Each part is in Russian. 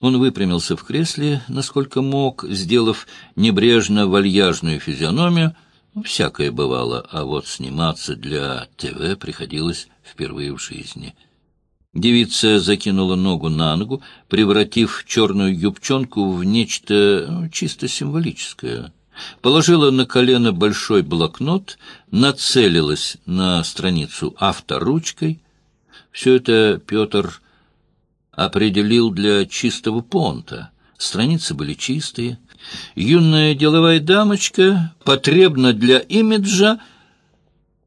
Он выпрямился в кресле, насколько мог, сделав небрежно-вальяжную физиономию. Всякое бывало, а вот сниматься для ТВ приходилось впервые в жизни. Девица закинула ногу на ногу, превратив черную юбчонку в нечто ну, чисто символическое. Положила на колено большой блокнот, нацелилась на страницу авторучкой. Все это Петр определил для чистого понта. Страницы были чистые. Юная деловая дамочка потребна для имиджа.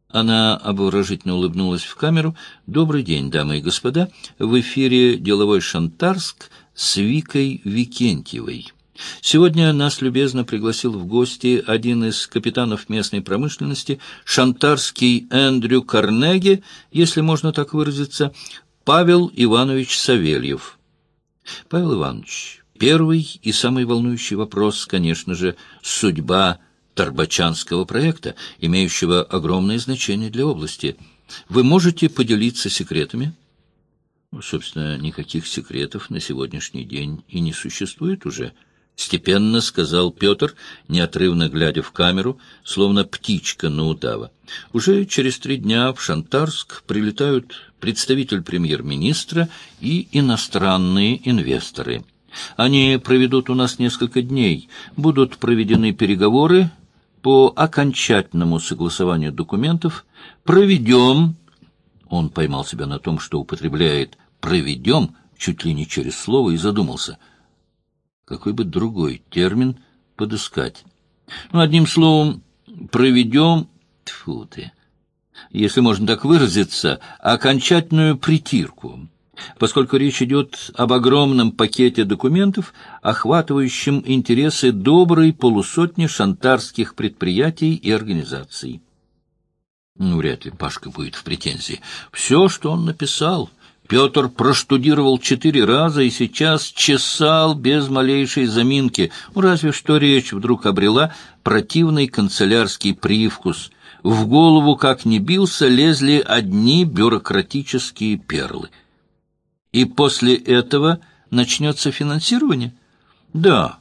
Она обворожительно улыбнулась в камеру. «Добрый день, дамы и господа. В эфире «Деловой Шантарск» с Викой Викентьевой». Сегодня нас любезно пригласил в гости один из капитанов местной промышленности, шантарский Эндрю Карнеги, если можно так выразиться, Павел Иванович Савельев. Павел Иванович, первый и самый волнующий вопрос, конечно же, судьба Тарбачанского проекта, имеющего огромное значение для области. Вы можете поделиться секретами? Собственно, никаких секретов на сегодняшний день и не существует уже. — степенно сказал Петр, неотрывно глядя в камеру, словно птичка на удава. Уже через три дня в Шантарск прилетают представитель премьер-министра и иностранные инвесторы. Они проведут у нас несколько дней. Будут проведены переговоры по окончательному согласованию документов. Проведем... Он поймал себя на том, что употребляет «проведем» чуть ли не через слово и задумался — какой бы другой термин подыскать. Ну, одним словом, проведем, тьфу ты, если можно так выразиться, окончательную притирку, поскольку речь идет об огромном пакете документов, охватывающем интересы доброй полусотни шантарских предприятий и организаций. Ну, вряд ли Пашка будет в претензии. Все, что он написал — Петр проштудировал четыре раза и сейчас чесал без малейшей заминки, ну, разве что речь вдруг обрела противный канцелярский привкус. В голову, как ни бился, лезли одни бюрократические перлы. И после этого начнется финансирование? Да,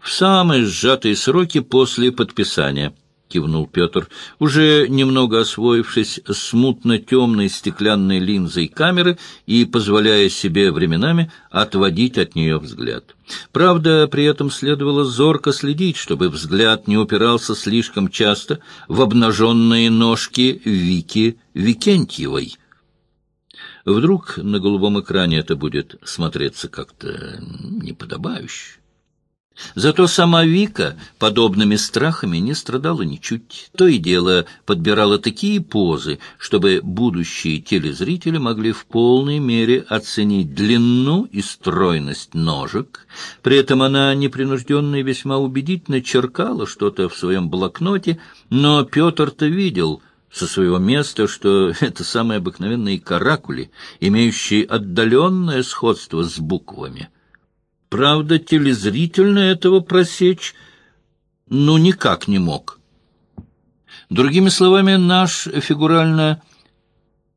в самые сжатые сроки после подписания кивнул Петр, уже немного освоившись с мутно-темной стеклянной линзой камеры и позволяя себе временами отводить от нее взгляд. Правда, при этом следовало зорко следить, чтобы взгляд не упирался слишком часто в обнаженные ножки Вики Викентьевой. Вдруг на голубом экране это будет смотреться как-то неподобающе. Зато сама Вика подобными страхами не страдала ничуть. То и дело подбирала такие позы, чтобы будущие телезрители могли в полной мере оценить длину и стройность ножек. При этом она непринужденно и весьма убедительно черкала что-то в своем блокноте, но Петр-то видел со своего места, что это самые обыкновенные каракули, имеющие отдаленное сходство с буквами. Правда, телезрительно этого просечь ну никак не мог. Другими словами, наш, фигурально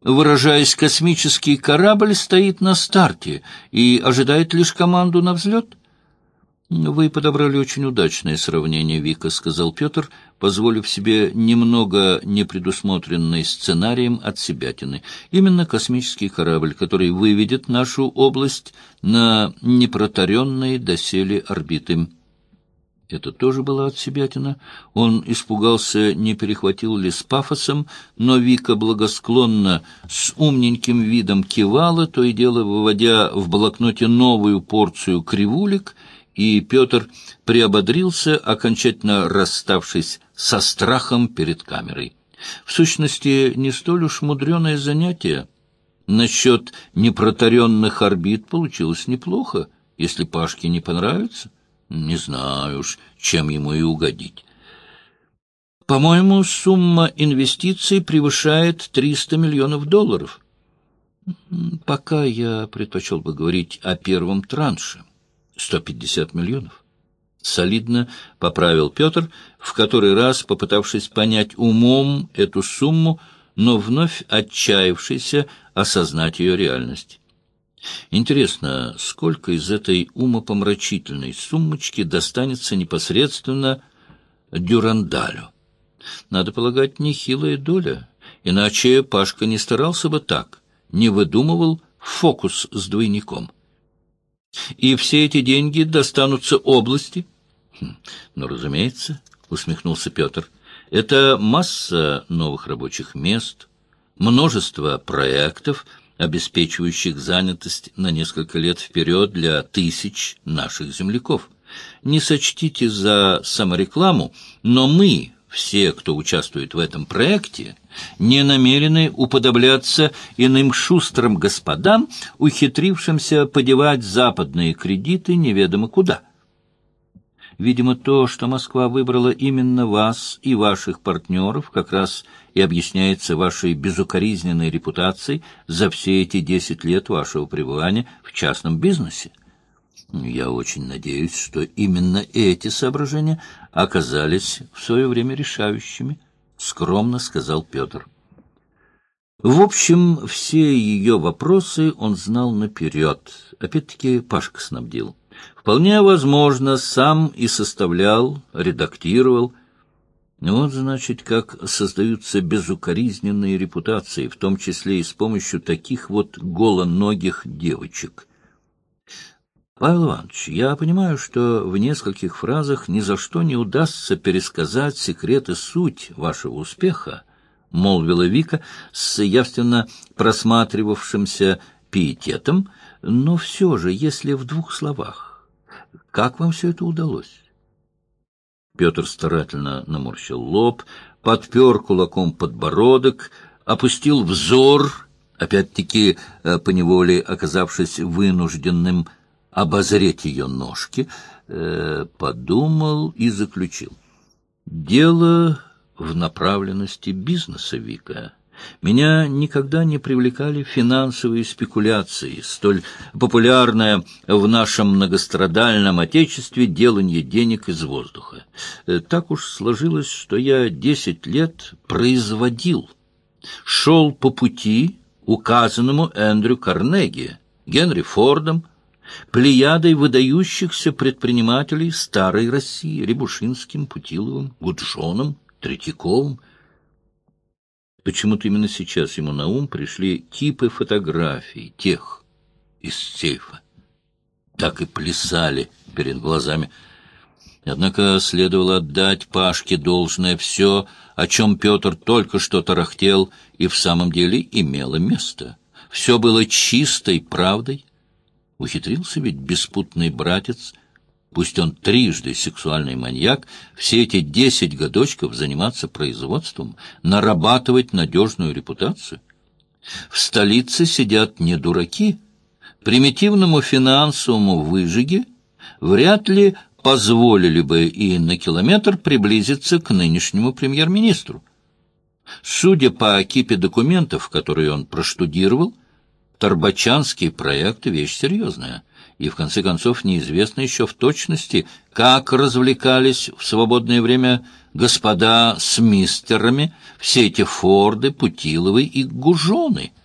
выражаясь, космический корабль стоит на старте и ожидает лишь команду на взлет? «Вы подобрали очень удачное сравнение, Вика», — сказал Петр, позволив себе немного непредусмотренный сценарием от себятины. «Именно космический корабль, который выведет нашу область на непротаренные доселе орбиты». Это тоже было от себятина. Он испугался, не перехватил ли с пафосом, но Вика благосклонно, с умненьким видом кивала, то и дело выводя в блокноте новую порцию кривулек — и Петр приободрился, окончательно расставшись со страхом перед камерой. В сущности, не столь уж мудреное занятие. Насчет непротаренных орбит получилось неплохо. Если Пашке не понравится, не знаю уж, чем ему и угодить. По-моему, сумма инвестиций превышает 300 миллионов долларов. Пока я предпочел бы говорить о первом транше. Сто пятьдесят миллионов. Солидно поправил Петр, в который раз попытавшись понять умом эту сумму, но вновь отчаявшийся осознать ее реальность. Интересно, сколько из этой умопомрачительной суммочки достанется непосредственно Дюрандалю? Надо полагать, нехилая доля, иначе Пашка не старался бы так, не выдумывал фокус с двойником. И все эти деньги достанутся области? Хм, ну, разумеется, усмехнулся Петр. Это масса новых рабочих мест, множество проектов, обеспечивающих занятость на несколько лет вперед для тысяч наших земляков. Не сочтите за саморекламу, но мы, все, кто участвует в этом проекте, не намерены уподобляться иным шустрым господам, ухитрившимся подевать западные кредиты неведомо куда. Видимо, то, что Москва выбрала именно вас и ваших партнеров, как раз и объясняется вашей безукоризненной репутацией за все эти десять лет вашего пребывания в частном бизнесе. Я очень надеюсь, что именно эти соображения оказались в свое время решающими, — скромно сказал Петр. В общем, все ее вопросы он знал наперед. Опять-таки Пашка снабдил. Вполне возможно, сам и составлял, редактировал. Вот, значит, как создаются безукоризненные репутации, в том числе и с помощью таких вот голоногих девочек — Павел Иванович, я понимаю, что в нескольких фразах ни за что не удастся пересказать секреты суть вашего успеха, — молвила Вика с явственно просматривавшимся пиететом, — но все же, если в двух словах, как вам все это удалось? Петр старательно наморщил лоб, подпер кулаком подбородок, опустил взор, опять-таки э, поневоле оказавшись вынужденным обозреть ее ножки, э, подумал и заключил. Дело в направленности бизнеса, Вика. Меня никогда не привлекали финансовые спекуляции, столь популярное в нашем многострадальном отечестве делание денег из воздуха. Э, так уж сложилось, что я десять лет производил, шел по пути, указанному Эндрю Карнеги, Генри Фордом, плеядой выдающихся предпринимателей старой России, Рябушинским, Путиловым, Гуджоном, Третьяковым. Почему-то именно сейчас ему на ум пришли кипы фотографий тех из сейфа. Так и плясали перед глазами. Однако следовало отдать Пашке должное все, о чем Петр только что тарахтел, и в самом деле имело место. Все было чистой правдой, Ухитрился ведь беспутный братец, пусть он трижды сексуальный маньяк, все эти десять годочков заниматься производством, нарабатывать надежную репутацию. В столице сидят не дураки. Примитивному финансовому выжиге вряд ли позволили бы и на километр приблизиться к нынешнему премьер-министру. Судя по кипе документов, которые он проштудировал, Торбачанский проект — вещь серьезная, и, в конце концов, неизвестно еще в точности, как развлекались в свободное время господа с мистерами все эти Форды, Путиловы и Гужоны —